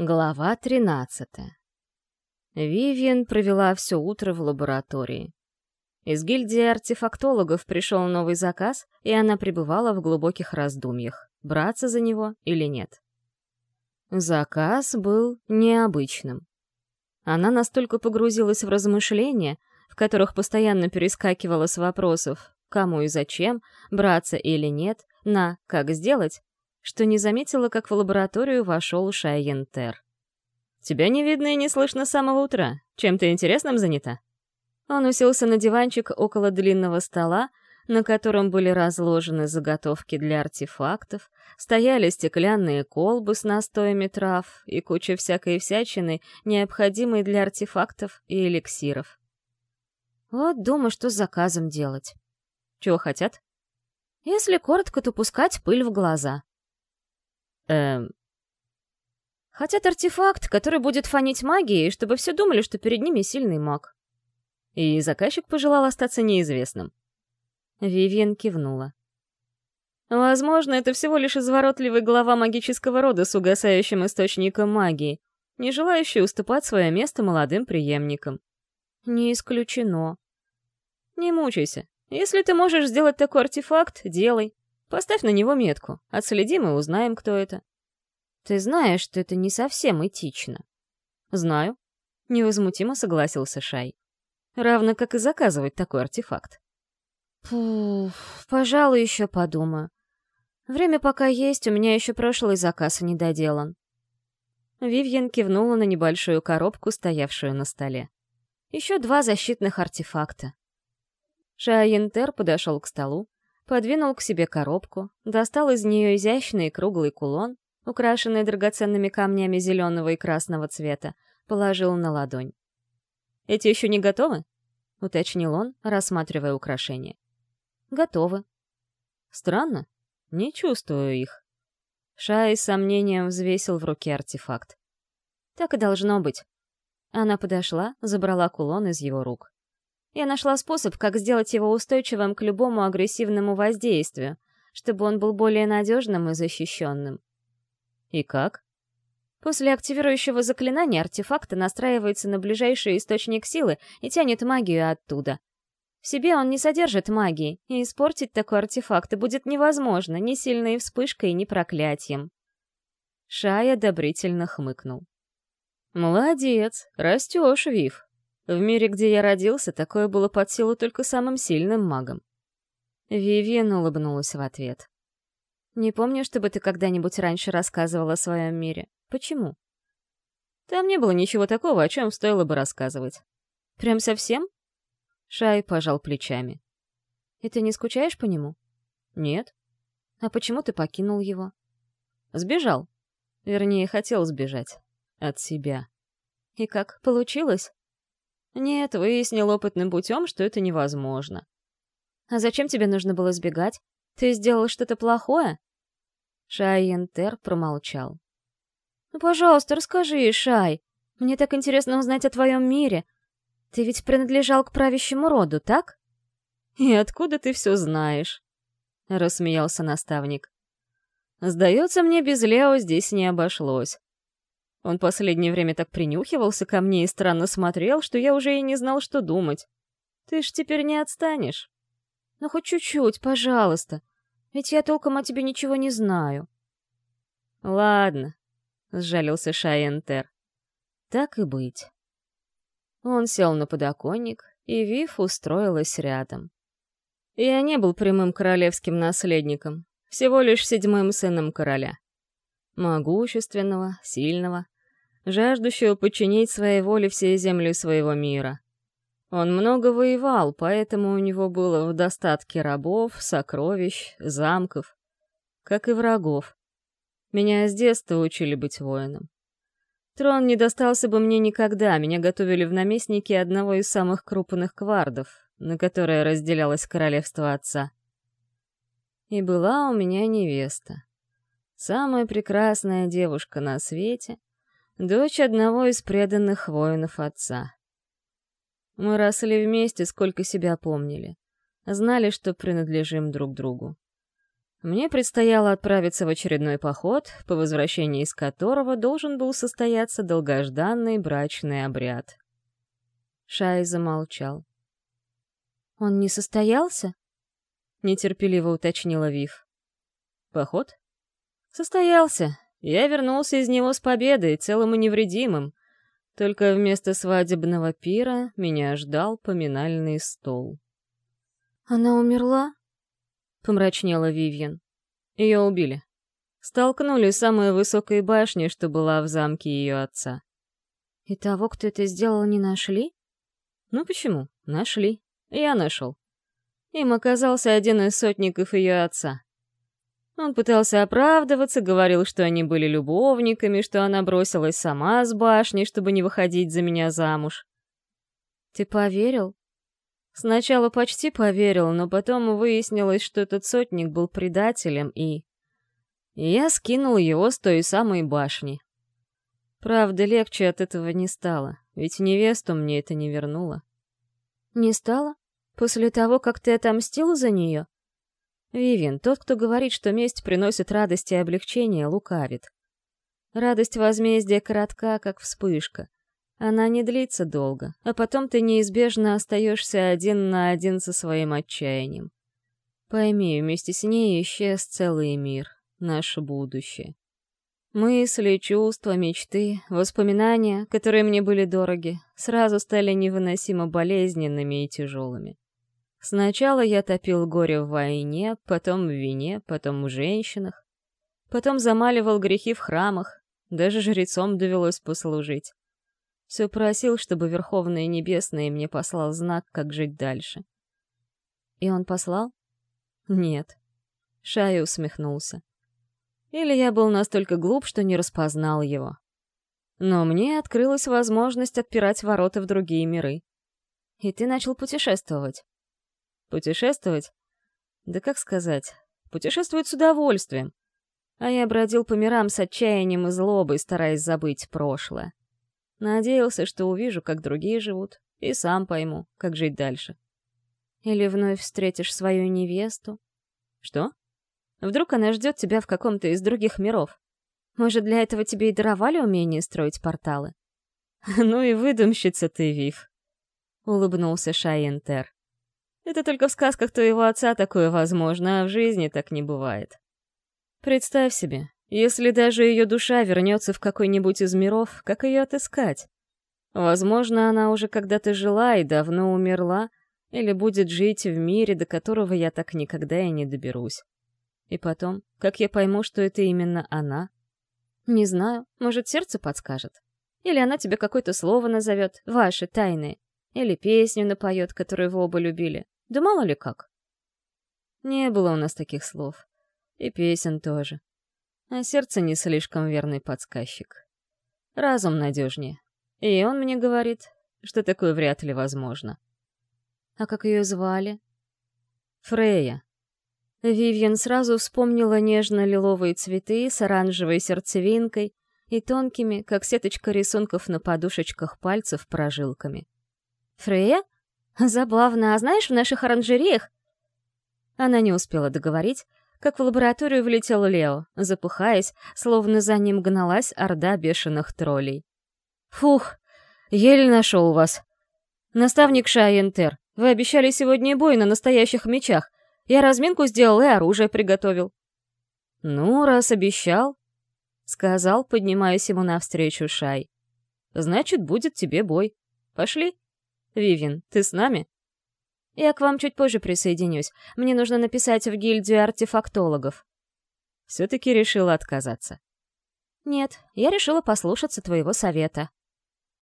Глава 13. Вивиан провела все утро в лаборатории. Из гильдии артефактологов пришел новый заказ, и она пребывала в глубоких раздумьях, браться за него или нет. Заказ был необычным. Она настолько погрузилась в размышления, в которых постоянно перескакивала с вопросов «кому и зачем», «браться или нет», на «как сделать», что не заметила, как в лабораторию вошел Шайентер. «Тебя не видно и не слышно с самого утра. Чем ты интересным занята?» Он уселся на диванчик около длинного стола, на котором были разложены заготовки для артефактов, стояли стеклянные колбы с настоями трав и куча всякой всячины, необходимой для артефактов и эликсиров. Вот думаю, что с заказом делать. Чего хотят? Если коротко, то пускать пыль в глаза. Эм... Хотят артефакт, который будет фонить магией, чтобы все думали, что перед ними сильный маг. И заказчик пожелал остаться неизвестным. Вивиан кивнула. Возможно, это всего лишь изворотливый глава магического рода с угасающим источником магии, не желающий уступать свое место молодым преемникам. Не исключено. Не мучайся. Если ты можешь сделать такой артефакт, делай. Поставь на него метку, отследим и узнаем, кто это. Ты знаешь, что это не совсем этично. Знаю. Невозмутимо согласился Шай. Равно как и заказывать такой артефакт. Пуф, пожалуй, еще подумаю. Время пока есть, у меня еще прошлый заказ не доделан. Вивьен кивнула на небольшую коробку, стоявшую на столе. Еще два защитных артефакта. Шаентер подошел к столу, подвинул к себе коробку, достал из нее изящный круглый кулон, украшенный драгоценными камнями зеленого и красного цвета, положил на ладонь. «Эти еще не готовы?» — уточнил он, рассматривая украшения. «Готовы». «Странно. Не чувствую их». Шай с сомнением взвесил в руке артефакт. «Так и должно быть». Она подошла, забрала кулон из его рук. Я нашла способ, как сделать его устойчивым к любому агрессивному воздействию, чтобы он был более надежным и защищенным. И как? После активирующего заклинания артефакта настраивается на ближайший источник силы и тянет магию оттуда. В себе он не содержит магии, и испортить такой артефакт будет невозможно ни сильной вспышкой, ни проклятием. Шай одобрительно хмыкнул. «Молодец, растешь, Вив. В мире, где я родился, такое было под силу только самым сильным магом. Вивиан улыбнулась в ответ. «Не помню, чтобы ты когда-нибудь раньше рассказывала о своем мире. Почему?» «Там не было ничего такого, о чем стоило бы рассказывать». «Прям совсем?» Шай пожал плечами. «И ты не скучаешь по нему?» «Нет». «А почему ты покинул его?» «Сбежал. Вернее, хотел сбежать. От себя». «И как, получилось?» Нет, выяснил опытным путем, что это невозможно. А зачем тебе нужно было сбегать? Ты сделал что-то плохое? Шай-Ентер промолчал. «Ну, пожалуйста, расскажи, Шай. Мне так интересно узнать о твоем мире. Ты ведь принадлежал к правящему роду, так?» «И откуда ты все знаешь?» — рассмеялся наставник. «Сдается мне, без Лео здесь не обошлось. Он последнее время так принюхивался ко мне и странно смотрел, что я уже и не знал, что думать. Ты ж теперь не отстанешь. Ну, хоть чуть-чуть, пожалуйста. Ведь я толком о тебе ничего не знаю. Ладно, — сжалился Шайентер. Так и быть. Он сел на подоконник, и Вив устроилась рядом. Я не был прямым королевским наследником, всего лишь седьмым сыном короля могущественного, сильного, жаждущего подчинить своей воле все земли своего мира. Он много воевал, поэтому у него было в достатке рабов, сокровищ, замков, как и врагов. Меня с детства учили быть воином. Трон не достался бы мне никогда, меня готовили в наместники одного из самых крупных квардов, на которое разделялось королевство отца. И была у меня невеста. Самая прекрасная девушка на свете, дочь одного из преданных воинов отца. Мы росли вместе, сколько себя помнили. Знали, что принадлежим друг другу. Мне предстояло отправиться в очередной поход, по возвращении из которого должен был состояться долгожданный брачный обряд. Шай замолчал. «Он не состоялся?» — нетерпеливо уточнила Вив. «Поход?» «Состоялся. Я вернулся из него с победой, целым и невредимым. Только вместо свадебного пира меня ждал поминальный стол». «Она умерла?» — помрачнела Вивьен. Ее убили. Столкнули с самой высокой башни, что была в замке ее отца. «И того, кто это сделал, не нашли?» «Ну почему? Нашли. Я нашел. Им оказался один из сотников ее отца. Он пытался оправдываться, говорил, что они были любовниками, что она бросилась сама с башни, чтобы не выходить за меня замуж. «Ты поверил?» Сначала почти поверил, но потом выяснилось, что этот сотник был предателем, и... Я скинул его с той самой башни. Правда, легче от этого не стало, ведь невесту мне это не вернуло. «Не стало? После того, как ты отомстил за нее?» Вивин, тот, кто говорит, что месть приносит радость и облегчение, лукавит. Радость возмездия коротка, как вспышка. Она не длится долго, а потом ты неизбежно остаешься один на один со своим отчаянием. Пойми, вместе с ней исчез целый мир, наше будущее. Мысли, чувства, мечты, воспоминания, которые мне были дороги, сразу стали невыносимо болезненными и тяжелыми. Сначала я топил горе в войне, потом в вине, потом в женщинах. Потом замаливал грехи в храмах, даже жрецом довелось послужить. Все просил, чтобы Верховное Небесное мне послал знак, как жить дальше. И он послал? Нет. Шай усмехнулся. Или я был настолько глуп, что не распознал его. Но мне открылась возможность отпирать ворота в другие миры. И ты начал путешествовать. Путешествовать? Да как сказать? Путешествовать с удовольствием. А я бродил по мирам с отчаянием и злобой, стараясь забыть прошлое. Надеялся, что увижу, как другие живут, и сам пойму, как жить дальше. Или вновь встретишь свою невесту. Что? Вдруг она ждет тебя в каком-то из других миров? Может, для этого тебе и даровали умение строить порталы? Ну и выдумщица ты, Вив. Улыбнулся Шайентер. Это только в сказках твоего отца такое возможно, а в жизни так не бывает. Представь себе, если даже ее душа вернется в какой-нибудь из миров, как ее отыскать? Возможно, она уже когда-то жила и давно умерла, или будет жить в мире, до которого я так никогда и не доберусь. И потом, как я пойму, что это именно она? Не знаю, может, сердце подскажет. Или она тебе какое-то слово назовет, ваши, тайные. Или песню напоет, которую вы оба любили. Да мало ли как. Не было у нас таких слов. И песен тоже а сердце не слишком верный подсказчик. Разум надежнее. И он мне говорит, что такое вряд ли возможно. А как ее звали? Фрея. Вивьен сразу вспомнила нежно-лиловые цветы с оранжевой сердцевинкой и тонкими, как сеточка рисунков на подушечках пальцев, прожилками. «Фрея? Забавно, а знаешь, в наших оранжереях...» Она не успела договорить, как в лабораторию влетел Лео, запыхаясь, словно за ним гналась орда бешеных троллей. «Фух, еле нашел вас. Наставник Шайентер, вы обещали сегодня бой на настоящих мечах. Я разминку сделал и оружие приготовил». «Ну, раз обещал», — сказал, поднимаясь ему навстречу Шай. «Значит, будет тебе бой. Пошли. Вивин, ты с нами?» Я к вам чуть позже присоединюсь. Мне нужно написать в гильдию артефактологов. Все-таки решила отказаться. Нет, я решила послушаться твоего совета.